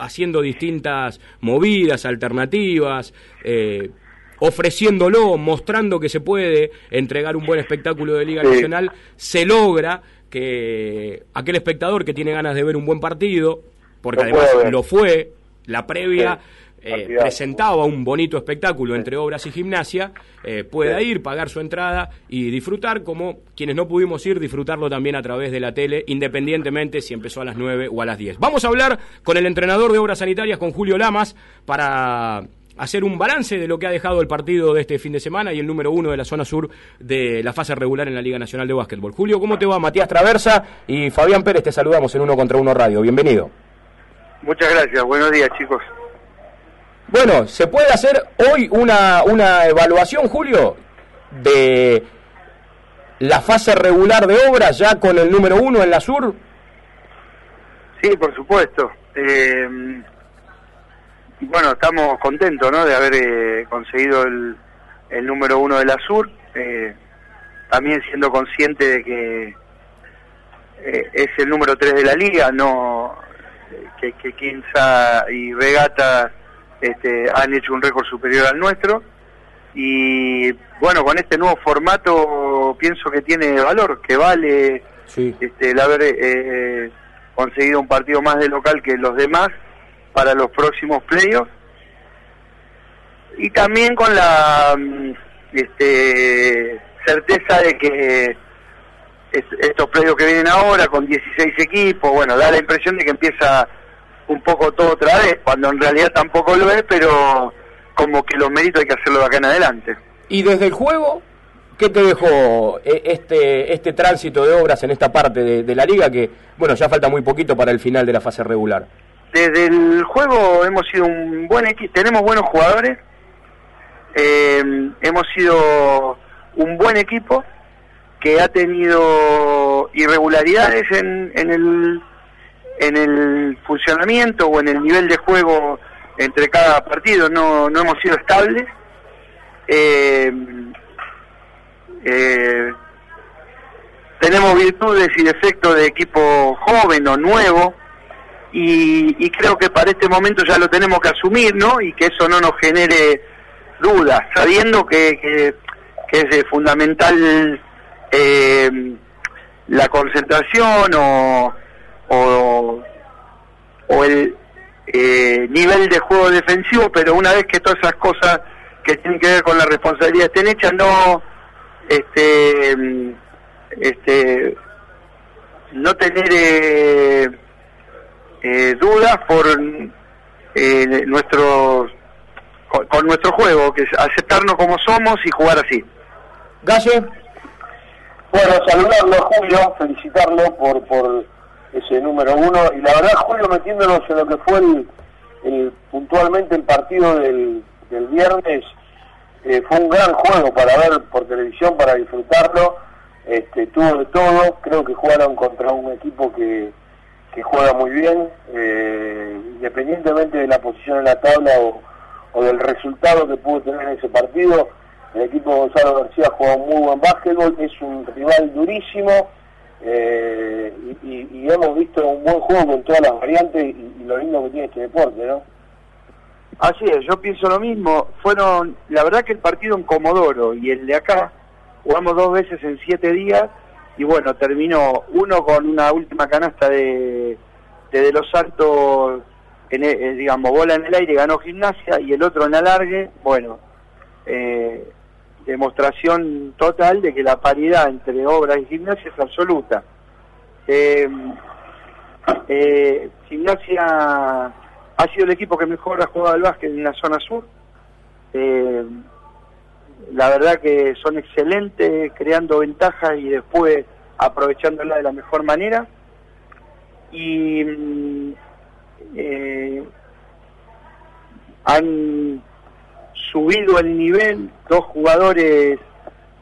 haciendo distintas movidas, alternativas, eh, ofreciéndolo, mostrando que se puede entregar un buen espectáculo de Liga Nacional, se logra que aquel espectador que tiene ganas de ver un buen partido, porque además lo fue, la previa eh, presentaba un bonito espectáculo entre obras y gimnasia, eh, pueda ir, pagar su entrada y disfrutar como quienes no pudimos ir, disfrutarlo también a través de la tele, independientemente si empezó a las 9 o a las 10. Vamos a hablar con el entrenador de obras sanitarias, con Julio Lamas, para hacer un balance de lo que ha dejado el partido de este fin de semana y el número uno de la zona sur de la fase regular en la Liga Nacional de Básquetbol. Julio, ¿cómo te va? Matías Traversa y Fabián Pérez, te saludamos en Uno contra Uno Radio. Bienvenido. Muchas gracias, buenos días chicos. Bueno, ¿se puede hacer hoy una, una evaluación, Julio, de la fase regular de obras ya con el número uno en la sur? Sí, por supuesto. Eh, bueno, estamos contentos ¿no? de haber eh, conseguido el, el, número uno de la sur, eh, también siendo consciente de que es el número tres de la liga, no que, que Quinza y Regata este, han hecho un récord superior al nuestro. Y bueno, con este nuevo formato pienso que tiene valor, que vale este, el haber eh, eh, conseguido un partido más de local que los demás para los próximos playoffs. Y también con la mm, este, certeza de que estos playoffs que vienen ahora con 16 equipos, bueno, da la impresión de que empieza un poco todo otra vez, cuando en realidad tampoco lo es, pero como que los méritos hay que hacerlo de acá en adelante. ¿Y desde el juego? ¿Qué te dejó eh, este, este tránsito de obras en esta parte de, la liga que, bueno, ya falta muy poquito para el final de la fase regular? Desde el juego hemos sido un buen equipo, tenemos buenos jugadores, eh, hemos sido un buen equipo que ha tenido irregularidades en, en el en el funcionamiento o en el nivel de juego entre cada partido, no, no hemos sido estables. Eh, eh, tenemos virtudes y defectos de equipo joven o nuevo y, creo que para este momento ya lo tenemos que asumir, ¿no? Y que eso no nos genere dudas, sabiendo que, que, es fundamental eh, la concentración o o, o el eh, nivel de juego defensivo, pero una vez que todas esas cosas que tienen que ver con la responsabilidad estén hechas, no este este no tener eh, eh, dudas por eh, nuestro con, nuestro juego, que es aceptarnos como somos y jugar así. Galle. Bueno, saludarlo Julio, felicitarlo por, por ese número uno. Y la verdad, Julio, metiéndonos en lo que fue el, puntualmente el partido del, del viernes, eh, fue un gran juego para ver por televisión, para disfrutarlo. Este, tuvo de todo, creo que jugaron contra un equipo que, juega muy bien, eh, independientemente de la posición en la tabla o, del resultado que pudo tener en ese partido, el equipo Gonzalo García juega muy buen básquetbol, es un rival durísimo, eh, y, hemos visto un buen juego con todas las variantes y, lo lindo que tiene este deporte, ¿no? Así es, yo pienso lo mismo. Fueron, la verdad que el partido en Comodoro y el de acá, jugamos dos veces en siete días y bueno, terminó uno con una última canasta de de, Los Santos, en, eh, digamos, bola en el aire, ganó gimnasia y el otro en alargue, bueno, eh, demostración total de que la paridad entre obras y gimnasia es absoluta. Eh, eh, gimnasia ha sido el equipo que mejor ha jugado al básquet en la zona sur. Eh, la verdad que son excelentes, creando ventajas y después aprovechándola de la mejor manera. Y mm, han subido el nivel dos jugadores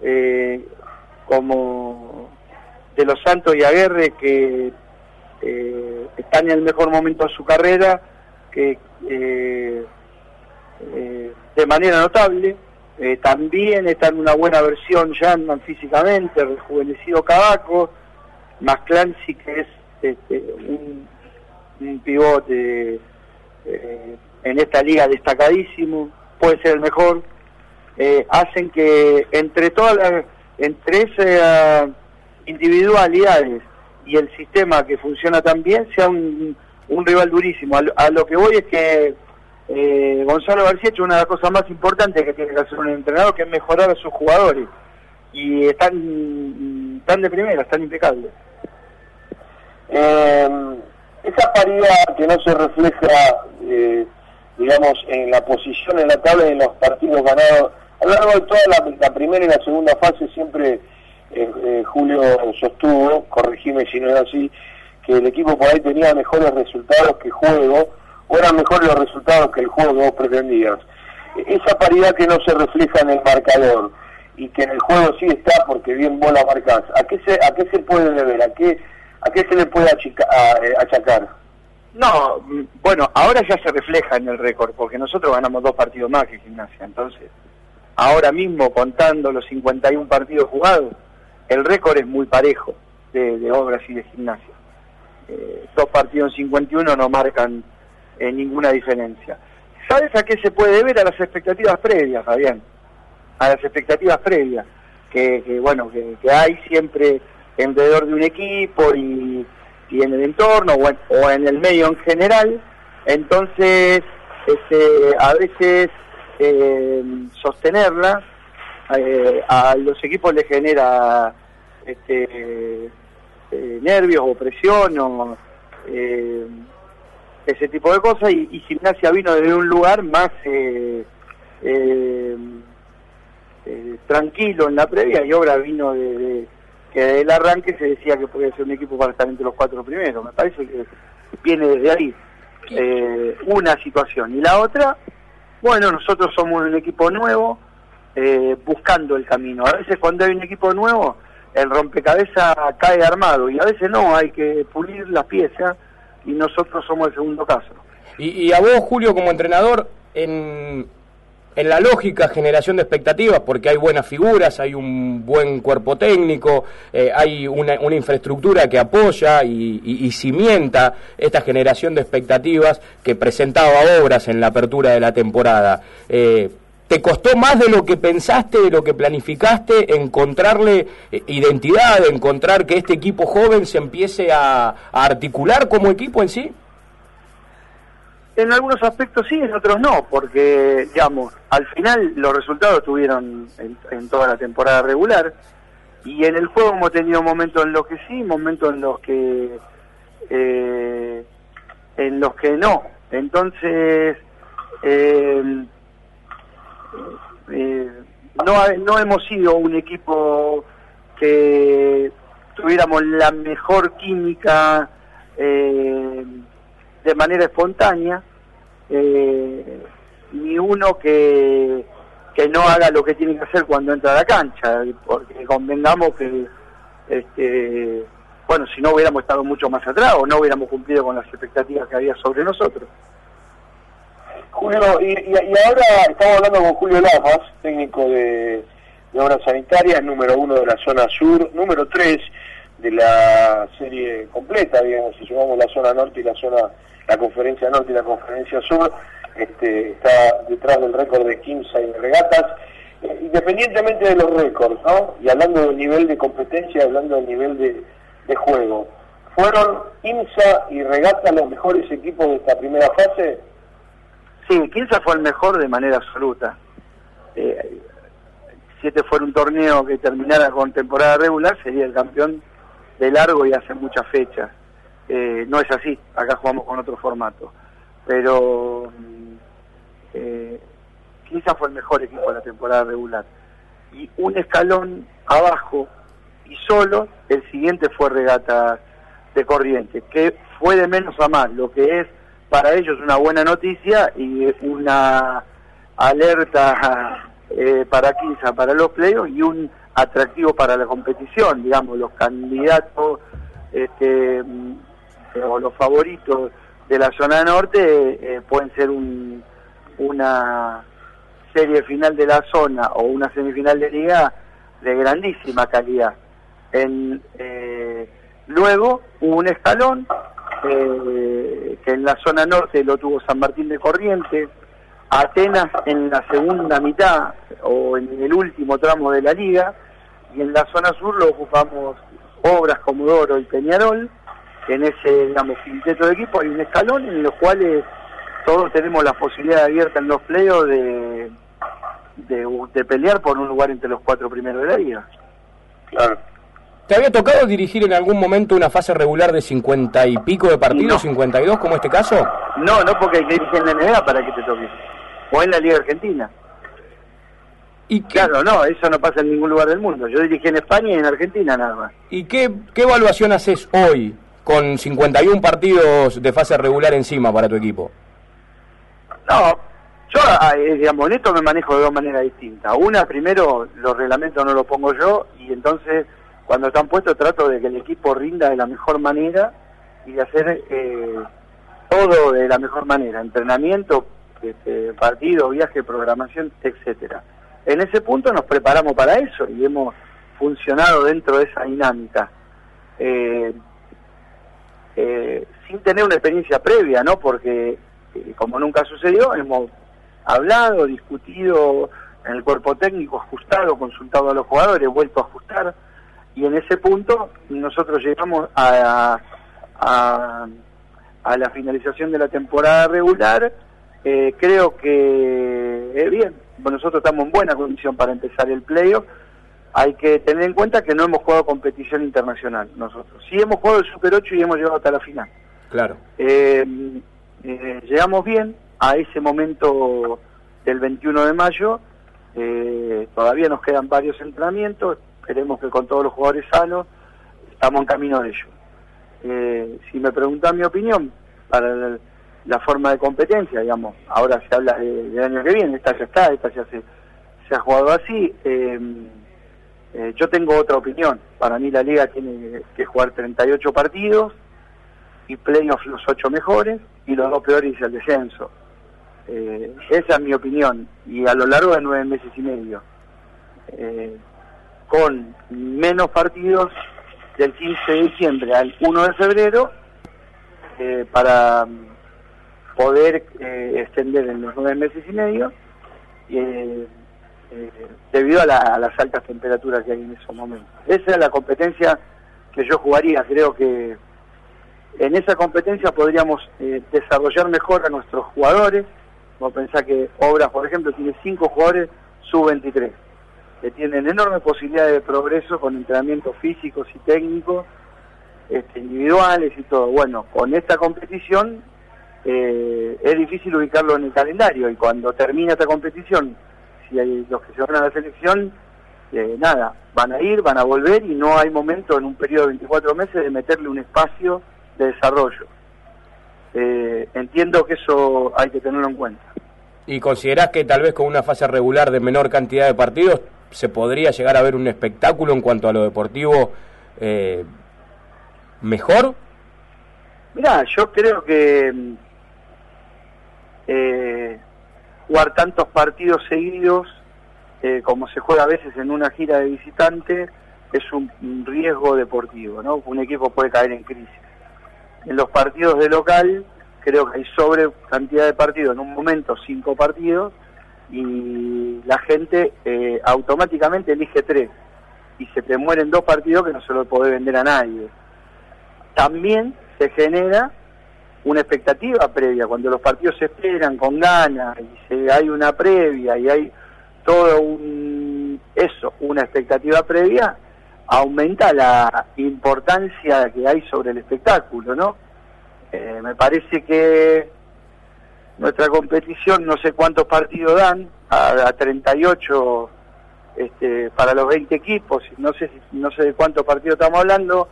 eh, como De los Santos y Aguerre que eh, están en el mejor momento de su carrera, que eh, de manera notable. también están en una buena versión ya físicamente, rejuvenecido Cabaco, más Clancy que es este, un un pivote eh, en esta liga destacadísimo, puede ser el mejor, eh, hacen que entre todas las, entre esas individualidades y el sistema que funciona tan bien sea un, un rival durísimo. A lo, que voy es que eh, Gonzalo García ha hecho una de las cosas más importantes que tiene que hacer un entrenador, que es mejorar a sus jugadores. Y están, están de primera, están impecables. Eh, esa paridad que no se refleja, eh, digamos, en la posición en la tabla en los partidos ganados, a lo largo de toda la, primera y la segunda fase siempre eh, eh, Julio sostuvo, corregime si no es así, que el equipo por ahí tenía mejores resultados que juego, o eran mejores los resultados que el juego que vos pretendías. Esa paridad que no se refleja en el marcador y que en el juego sí está porque bien vos la marcás, ¿a qué se, a qué se puede deber? ¿A qué, ¿A qué se le puede eh, achacar? No, bueno, ahora ya se refleja en el récord, porque nosotros ganamos dos partidos más que Gimnasia, entonces, ahora mismo contando los 51 partidos jugados, el récord es muy parejo de, Obras y de Gimnasia. Eh, dos partidos en 51 no marcan eh, ninguna diferencia. ¿Sabes a qué se puede ver? A las expectativas previas, Fabián. A las expectativas previas. Que, bueno, que hay siempre alrededor de un equipo y, en el entorno o en, el medio en general. Entonces, este, a veces eh, sostenerla eh, a los equipos les genera este, eh, nervios o presión o ese tipo de cosas y, y, Gimnasia vino desde un lugar más tranquilo en la previa y Obra vino de que desde el arranque se decía que podía ser un equipo para estar entre los cuatro primeros. Me parece que viene desde ahí eh, una situación. Y la otra, bueno, nosotros somos un equipo nuevo eh, buscando el camino. A veces cuando hay un equipo nuevo, el rompecabezas cae armado y a veces no, hay que pulir las piezas y nosotros somos el segundo caso. Y, y a vos, Julio, como entrenador, en, en la lógica generación de expectativas, porque hay buenas figuras, hay un buen cuerpo técnico, eh, hay una, infraestructura que apoya y, cimienta esta generación de expectativas que presentaba obras en la apertura de la temporada. Eh, ¿Te costó más de lo que pensaste, de lo que planificaste, encontrarle eh, identidad, encontrar que este equipo joven se empiece a articular como equipo en sí? En algunos aspectos sí, en otros no, porque, digamos, al final los resultados tuvieron en, toda la temporada regular y en el juego hemos tenido momentos en los que sí, momentos en los que eh, en los que no. Entonces, eh, eh, no, no hemos sido un equipo que tuviéramos la mejor química de manera espontánea, eh, ni uno que, que no haga lo que tiene que hacer cuando entra a la cancha, porque convengamos que, este, bueno, si no hubiéramos estado mucho más atrás o no hubiéramos cumplido con las expectativas que había sobre nosotros. Julio, y, y, ahora estamos hablando con Julio Lamas, técnico de, de Obras Sanitarias, número uno de la zona sur, número tres de la serie completa, digamos, si sumamos la zona norte y la zona la conferencia norte y la conferencia sur, este, está detrás del récord de 15 y regatas, eh, independientemente de los récords, ¿no? Y hablando del nivel de competencia, hablando del nivel de, juego, ¿fueron IMSA y Regata los mejores equipos de esta primera fase? Sí, Quinza fue el mejor de manera absoluta. Eh, si este fuera un torneo que terminara con temporada regular, sería el campeón de largo y hace muchas fechas. Eh, no es así, acá jugamos con otro formato. Pero mm, eh, fue el mejor equipo de la temporada regular. Y un escalón abajo y solo, el siguiente fue Regata de Corrientes, que fue de menos a más, lo que es para ellos una buena noticia y una alerta eh, para Quinza, para los playoffs y un atractivo para la competición, digamos, los candidatos este, o los favoritos de la zona norte eh, pueden ser un, una serie final de la zona o una semifinal de liga de grandísima calidad. En, eh, luego hubo un escalón, eh, en la zona norte lo tuvo San Martín de Corrientes, Atenas en la segunda mitad o en el último tramo de la liga, y en la zona sur lo ocupamos Obras, Comodoro y Peñarol, en ese, digamos, quinteto de equipo hay un escalón en los cuales todos tenemos la posibilidad abierta en los playoffs de, de, pelear por un lugar entre los cuatro primeros de la liga. Claro. ¿Te había tocado dirigir en algún momento una fase regular de cincuenta y pico de partidos, cincuenta y dos como este caso? No, no porque hay que dirigir en la NBA para que te toque. O en la Liga Argentina. ¿Y Claro, no, eso no pasa en ningún lugar del mundo. Yo dirigí en España y en Argentina nada más. ¿Y qué, qué evaluación haces hoy con 51 partidos de fase regular encima para tu equipo? No, yo, digamos, en esto me manejo de dos maneras distintas. Una, primero, los reglamentos no los pongo yo y entonces cuando están puestos trato de que el equipo rinda de la mejor manera y de hacer eh, todo de la mejor manera, entrenamiento, este, partido, viaje, programación, etcétera. En ese punto nos preparamos para eso y hemos funcionado dentro de esa dinámica. Eh, eh, sin tener una experiencia previa, ¿no? Porque, eh, como nunca sucedió, hemos hablado, discutido en el cuerpo técnico, ajustado, consultado a los jugadores, vuelto a ajustar, y en ese punto nosotros llegamos a, a, a la finalización de la temporada regular, eh, creo que es bien, nosotros estamos en buena condición para empezar el playoff, hay que tener en cuenta que no hemos jugado competición internacional nosotros. Sí hemos jugado el Super 8 y hemos llegado hasta la final. Claro. Eh, eh, llegamos bien a ese momento del 21 de mayo. Eh, todavía nos quedan varios entrenamientos. Esperemos que con todos los jugadores sanos estamos en camino de ello. si me preguntan mi opinión, para la forma de competencia, digamos, ahora se habla del año que viene, esta ya está, esta ya se, se ha jugado así. Eh, eh, yo tengo otra opinión. Para mí la liga tiene que jugar 38 partidos y playoffs los 8 mejores y los dos peores y el descenso. Eh, esa es mi opinión. Y a lo largo de nueve meses y medio. Eh, con menos partidos del 15 de diciembre al 1 de febrero para poder extender en los nueve meses y medio. Eh, debido a, las altas temperaturas que hay en esos momentos. Esa es la competencia que yo jugaría. Creo que en esa competencia podríamos eh, desarrollar mejor a nuestros jugadores. Como pensar que Obras, por ejemplo, tiene cinco jugadores sub-23, que tienen enormes posibilidades de progreso con entrenamientos físicos y técnicos, este, individuales y todo. Bueno, con esta competición eh, es difícil ubicarlo en el calendario y cuando termina esta competición si hay los que se van a la selección, eh, nada, van a ir, van a volver y no hay momento en un periodo de 24 meses de meterle un espacio de desarrollo. Eh, entiendo que eso hay que tenerlo en cuenta. ¿Y considerás que tal vez con una fase regular de menor cantidad de partidos se podría llegar a ver un espectáculo en cuanto a lo deportivo eh, mejor? Mira, yo creo que eh, jugar tantos partidos seguidos eh, como se juega a veces en una gira de visitante es un, riesgo deportivo, ¿no? Un equipo puede caer en crisis. En los partidos de local creo que hay sobre cantidad de partidos, en un momento cinco partidos y la gente eh, automáticamente elige tres y se te mueren dos partidos que no se lo puede vender a nadie. También se genera una expectativa previa, cuando los partidos se esperan con ganas y se, hay una previa y hay todo un eso, una expectativa previa, aumenta la importancia que hay sobre el espectáculo, ¿no? Eh, me parece que nuestra competición, no sé cuántos partidos dan, a, 38 este, para los 20 equipos, no sé no sé de cuántos partidos estamos hablando,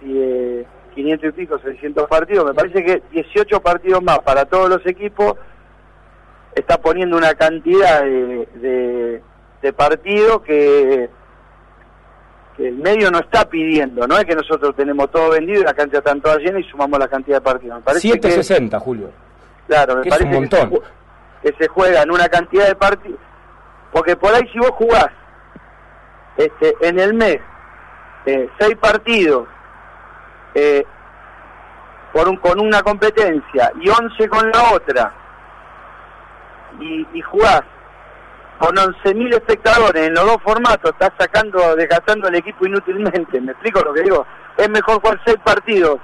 si, eh, 500 y pico, 600 partidos. Me parece que 18 partidos más para todos los equipos está poniendo una cantidad de, de, partidos que, que el medio no está pidiendo. No es que nosotros tenemos todo vendido y la cancha está toda llena y sumamos la cantidad de partidos. Me parece 760, Julio. Claro, me parece un montón. Que, se, juega en una cantidad de partidos. Porque por ahí si vos jugás este, en el mes eh, seis partidos eh, por con una competencia y 11 con la otra, y, y jugás con 11.000 espectadores en los dos formatos, estás sacando, desgastando el equipo inútilmente. ¿Me explico lo que digo? Es mejor jugar 6 partidos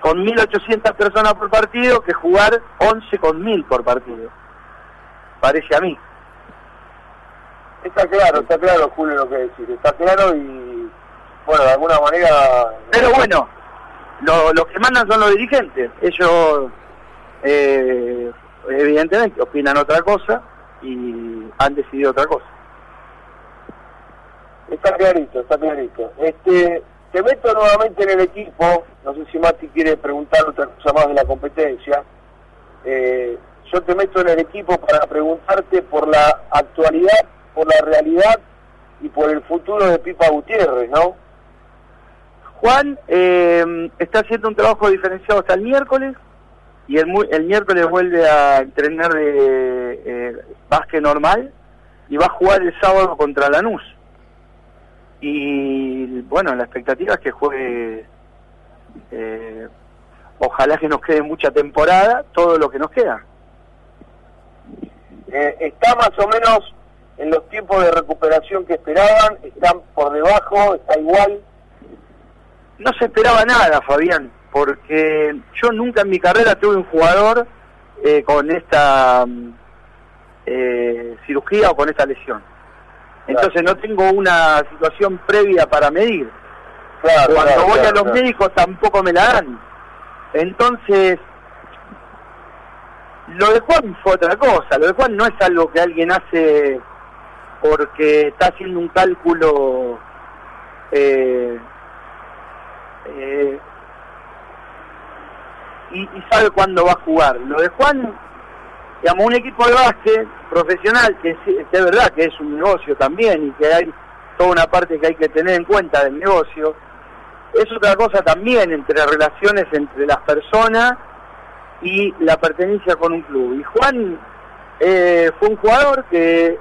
con 1.800 personas por partido que jugar 11 con 1.000 por partido. Parece a mí. Está claro, está claro, Julio, lo que decís. Está claro y, bueno, de alguna manera... Pero bueno, lo, los que mandan son los dirigentes. Ellos, eh, evidentemente, opinan otra cosa y han decidido otra cosa. Está clarito, está clarito. Este, te meto nuevamente en el equipo, no sé si Mati quiere preguntar otra cosa más de la competencia. Eh, yo te meto en el equipo para preguntarte por la actualidad, por la realidad y por el futuro de Pipa Gutiérrez, ¿no? Juan eh, está haciendo un trabajo diferenciado hasta el miércoles y el, el miércoles vuelve a entrenar de eh, básquet normal y va a jugar el sábado contra Lanús. Y bueno, la expectativa es que juegue, eh, ojalá que nos quede mucha temporada, todo lo que nos queda. Eh, está más o menos en los tiempos de recuperación que esperaban, están por debajo, está igual. No se esperaba nada, Fabián porque yo nunca en mi carrera tuve un jugador eh, con esta mm, eh, cirugía o con esta lesión. Entonces no tengo una situación previa para medir. Cuando voy a los médicos tampoco me la dan. Entonces, lo de Juan fue otra cosa. Lo de Juan no es algo que alguien hace porque está haciendo un cálculo eh, eh, y, sabe cuándo va a jugar. Lo de Juan, digamos, un equipo de básquet profesional, que, es verdad que es un negocio también y que hay toda una parte que hay que tener en cuenta del negocio, es otra cosa también entre relaciones entre las personas y la pertenencia con un club. Y Juan eh, fue un jugador que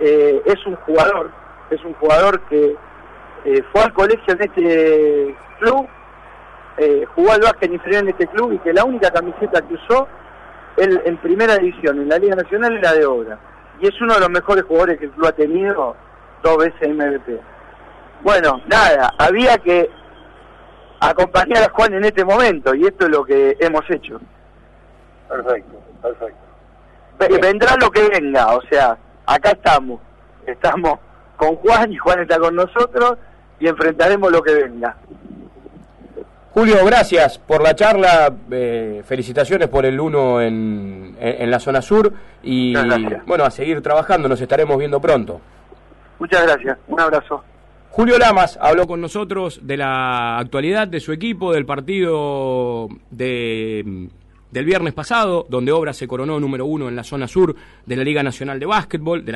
eh, es un jugador, es un jugador que eh, fue al colegio en este club eh, jugó al básquet inferior en este club y que la única camiseta que usó él, en primera división, en la Liga Nacional, era de obra. Y es uno de los mejores jugadores que el club ha tenido dos veces MVP. Bueno, nada, había que acompañar a Juan en este momento y esto es lo que hemos hecho. Perfecto, perfecto. Vendrá lo que venga, o sea, acá estamos. Estamos con Juan y Juan está con nosotros y enfrentaremos lo que venga. Julio, gracias por la charla, eh, felicitaciones por el uno en, en, la zona sur y bueno, a seguir trabajando, nos estaremos viendo pronto. Muchas gracias, un abrazo. Julio Lamas habló con nosotros de la actualidad de su equipo, del partido de, del viernes pasado, donde Obra se coronó número uno en la zona sur de la Liga Nacional de Básquetbol. De la